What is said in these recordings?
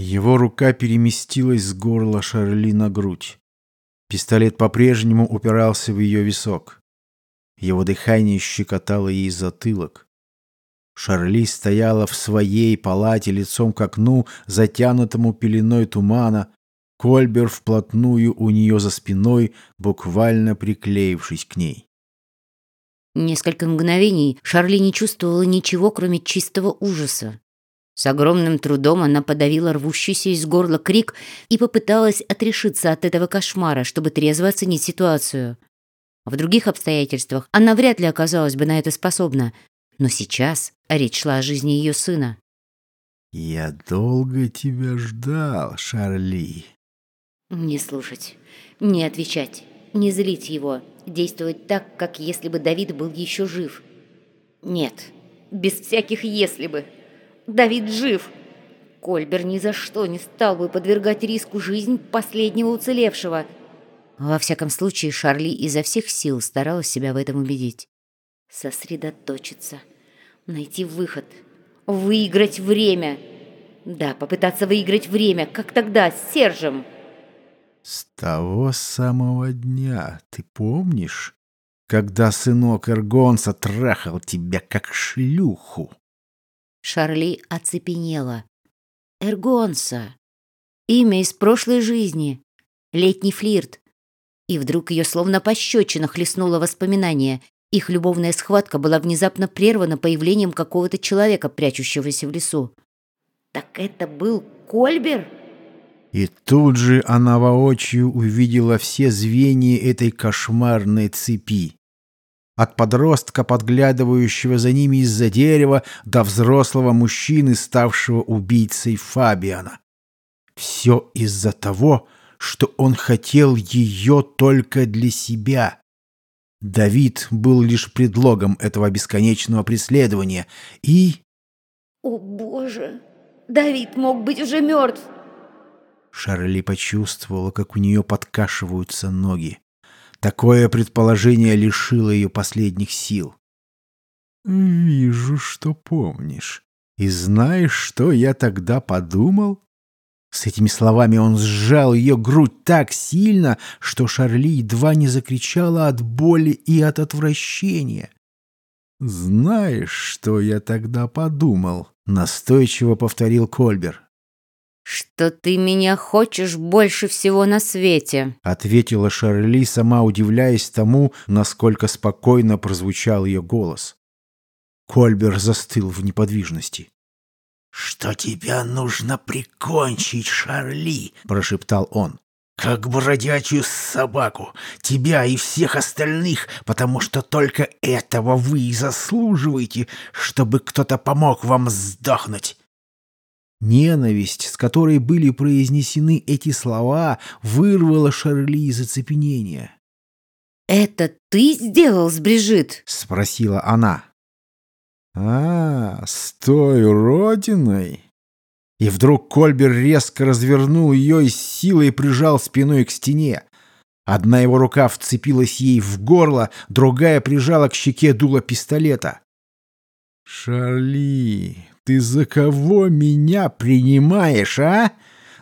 Его рука переместилась с горла Шарли на грудь. Пистолет по-прежнему упирался в ее висок. Его дыхание щекотало ей затылок. Шарли стояла в своей палате лицом к окну, затянутому пеленой тумана, Кольбер вплотную у нее за спиной, буквально приклеившись к ней. Несколько мгновений Шарли не чувствовала ничего, кроме чистого ужаса. С огромным трудом она подавила рвущийся из горла крик и попыталась отрешиться от этого кошмара, чтобы трезво оценить ситуацию. В других обстоятельствах она вряд ли оказалась бы на это способна, но сейчас речь шла о жизни ее сына. «Я долго тебя ждал, Шарли». Не слушать, не отвечать, не злить его, действовать так, как если бы Давид был еще жив. Нет, без всяких «если бы». Давид жив. Кольбер ни за что не стал бы подвергать риску жизнь последнего уцелевшего. Во всяком случае, Шарли изо всех сил старалась себя в этом убедить. Сосредоточиться, найти выход, выиграть время. Да, попытаться выиграть время, как тогда с Сержем. С того самого дня, ты помнишь, когда сынок Эргонса трахал тебя как шлюху? Шарли оцепенела. Эргонса. Имя из прошлой жизни. Летний флирт. И вдруг ее словно пощечина хлестнуло воспоминание. Их любовная схватка была внезапно прервана появлением какого-то человека, прячущегося в лесу. «Так это был Кольбер?» И тут же она воочию увидела все звенья этой кошмарной цепи от подростка, подглядывающего за ними из-за дерева, до взрослого мужчины, ставшего убийцей Фабиана. Все из-за того, что он хотел ее только для себя. Давид был лишь предлогом этого бесконечного преследования, и... «О, Боже! Давид мог быть уже мертв!» Шарли почувствовала, как у нее подкашиваются ноги. Такое предположение лишило ее последних сил. «Вижу, что помнишь. И знаешь, что я тогда подумал?» С этими словами он сжал ее грудь так сильно, что Шарли едва не закричала от боли и от отвращения. «Знаешь, что я тогда подумал?» — настойчиво повторил Кольбер что ты меня хочешь больше всего на свете», — ответила Шарли, сама удивляясь тому, насколько спокойно прозвучал ее голос. Кольбер застыл в неподвижности. «Что тебя нужно прикончить, Шарли?» — прошептал он. «Как бродячую собаку, тебя и всех остальных, потому что только этого вы и заслуживаете, чтобы кто-то помог вам сдохнуть. Ненависть, с которой были произнесены эти слова, вырвала Шарли из оцепенения. «Это ты сделал с Брижит?» — спросила она. «А, с той уродиной?» И вдруг Кольбер резко развернул ее и с силой прижал спиной к стене. Одна его рука вцепилась ей в горло, другая прижала к щеке дуло пистолета. «Шарли, ты за кого меня принимаешь, а?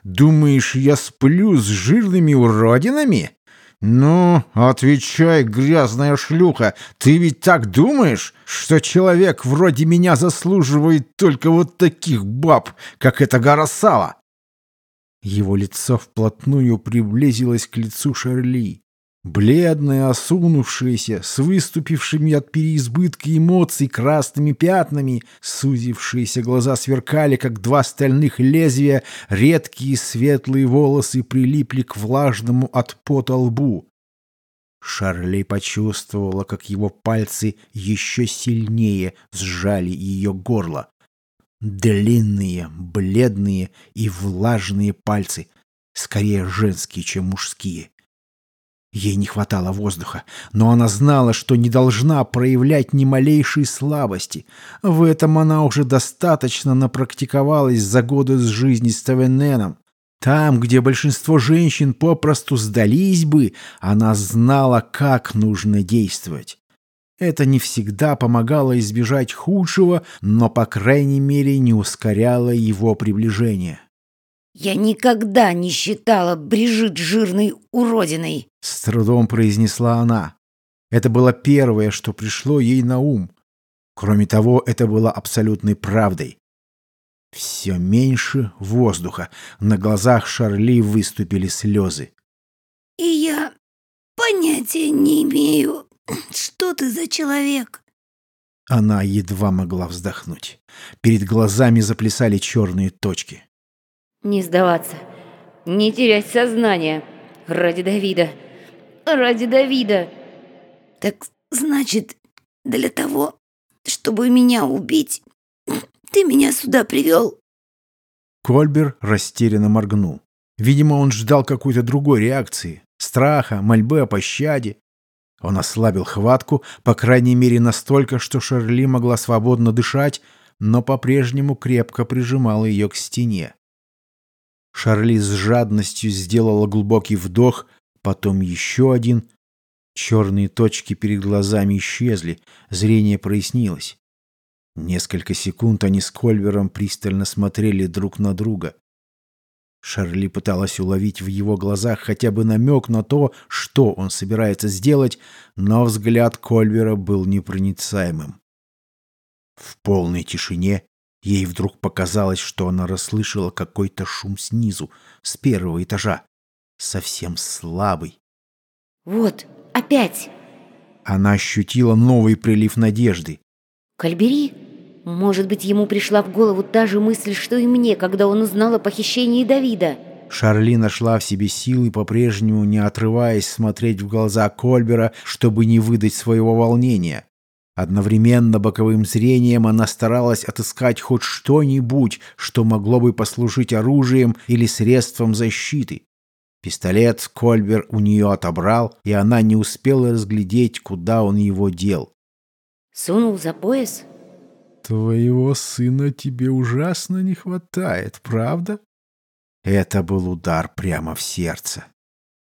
Думаешь, я сплю с жирными уродинами? Ну, отвечай, грязная шлюха, ты ведь так думаешь, что человек вроде меня заслуживает только вот таких баб, как эта гора сала? Его лицо вплотную приблизилось к лицу Шарли. Бледная, осунувшаяся, с выступившими от переизбытка эмоций красными пятнами, сузившиеся глаза сверкали, как два стальных лезвия, редкие светлые волосы прилипли к влажному от пота лбу. Шарли почувствовала, как его пальцы еще сильнее сжали ее горло. Длинные, бледные и влажные пальцы, скорее женские, чем мужские. Ей не хватало воздуха, но она знала, что не должна проявлять ни малейшей слабости. В этом она уже достаточно напрактиковалась за годы с жизни с Тавененом. Там, где большинство женщин попросту сдались бы, она знала, как нужно действовать. Это не всегда помогало избежать худшего, но, по крайней мере, не ускоряло его приближение. «Я никогда не считала Брижит жирной уродиной!» С трудом произнесла она. Это было первое, что пришло ей на ум. Кроме того, это было абсолютной правдой. Все меньше воздуха. На глазах Шарли выступили слезы. «И я понятия не имею, что ты за человек?» Она едва могла вздохнуть. Перед глазами заплясали черные точки. «Не сдаваться, не терять сознание. Ради Давида, ради Давида!» «Так значит, для того, чтобы меня убить, ты меня сюда привел?» Кольбер растерянно моргнул. Видимо, он ждал какой-то другой реакции. Страха, мольбы о пощаде. Он ослабил хватку, по крайней мере настолько, что Шарли могла свободно дышать, но по-прежнему крепко прижимала ее к стене. Шарли с жадностью сделала глубокий вдох, потом еще один. Черные точки перед глазами исчезли, зрение прояснилось. Несколько секунд они с Кольвером пристально смотрели друг на друга. Шарли пыталась уловить в его глазах хотя бы намек на то, что он собирается сделать, но взгляд Кольвера был непроницаемым. В полной тишине ей вдруг показалось, что она расслышала какой-то шум снизу, с первого этажа, совсем слабый. «Вот, опять!» Она ощутила новый прилив надежды. «Кальбери?» Может быть, ему пришла в голову та же мысль, что и мне, когда он узнал о похищении Давида. Шарли нашла в себе силы, по-прежнему не отрываясь смотреть в глаза Кольбера, чтобы не выдать своего волнения. Одновременно боковым зрением она старалась отыскать хоть что-нибудь, что могло бы послужить оружием или средством защиты. Пистолет Кольбер у нее отобрал, и она не успела разглядеть, куда он его дел. «Сунул за пояс?» Твоего сына тебе ужасно не хватает, правда? Это был удар прямо в сердце.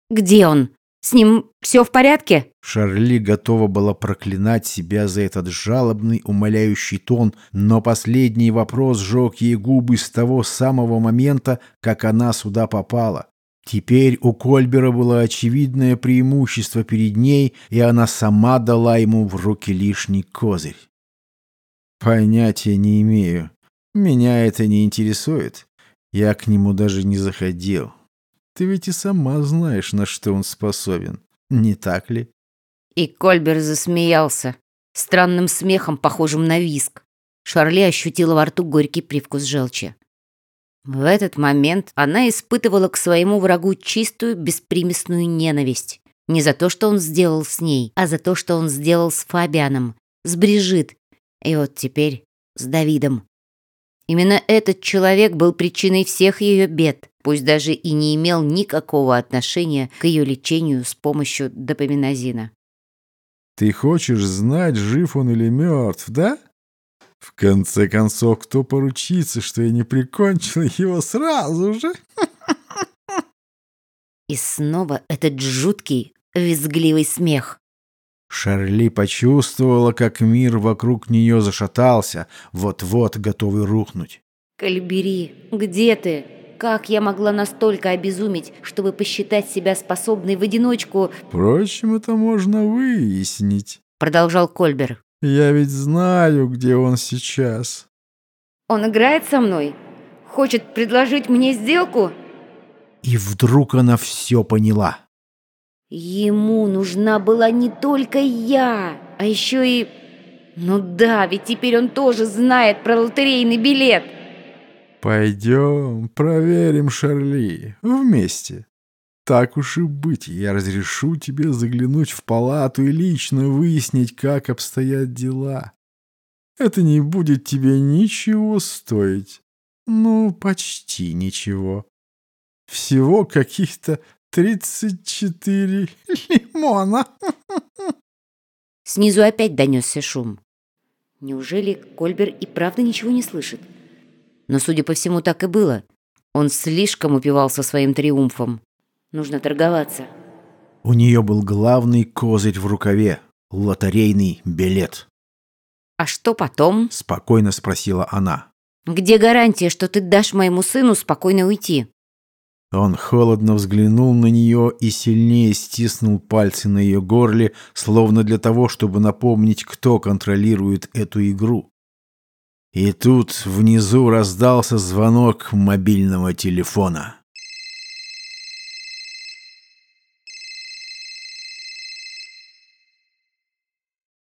Где он? С ним все в порядке? Шарли готова была проклинать себя за этот жалобный, умоляющий тон, но последний вопрос сжег ей губы с того самого момента, как она сюда попала. Теперь у Кольбера было очевидное преимущество перед ней, и она сама дала ему в руки лишний козырь. Понятия не имею. Меня это не интересует. Я к нему даже не заходил. Ты ведь и сама знаешь, на что он способен. Не так ли? И Кольбер засмеялся. Странным смехом, похожим на виск. Шарли ощутила во рту горький привкус желчи. В этот момент она испытывала к своему врагу чистую, беспримесную ненависть. Не за то, что он сделал с ней, а за то, что он сделал с Фабианом, с Брижит, и вот теперь с Давидом. Именно этот человек был причиной всех ее бед, пусть даже и не имел никакого отношения к ее лечению с помощью допаминозина. «Ты хочешь знать, жив он или мертв, да? В конце концов, кто поручится, что я не прикончил его сразу же?» И снова этот жуткий, визгливый смех. Шарли почувствовала, как мир вокруг нее зашатался, вот-вот готовый рухнуть. «Кальбери, где ты? Как я могла настолько обезуметь, чтобы посчитать себя способной в одиночку?» «Впрочем, это можно выяснить», — продолжал Кольбер. «Я ведь знаю, где он сейчас». «Он играет со мной? Хочет предложить мне сделку?» И вдруг она все поняла. Ему нужна была не только я, а еще и... Ну да, ведь теперь он тоже знает про лотерейный билет. Пойдем, проверим Шарли. Вместе. Так уж и быть, я разрешу тебе заглянуть в палату и лично выяснить, как обстоят дела. Это не будет тебе ничего стоить. Ну, почти ничего. Всего каких-то Тридцать четыре лимона. Снизу опять донесся шум. Неужели Кольбер и правда ничего не слышит? Но, судя по всему, так и было. Он слишком упивался своим триумфом. Нужно торговаться. У нее был главный козырь в рукаве — лотерейный билет. «А что потом?» — спокойно спросила она. Где гарантия, что ты дашь моему сыну спокойно уйти? Он холодно взглянул на нее и сильнее стиснул пальцы на ее горле, словно для того, чтобы напомнить, кто контролирует эту игру. И тут внизу раздался звонок мобильного телефона.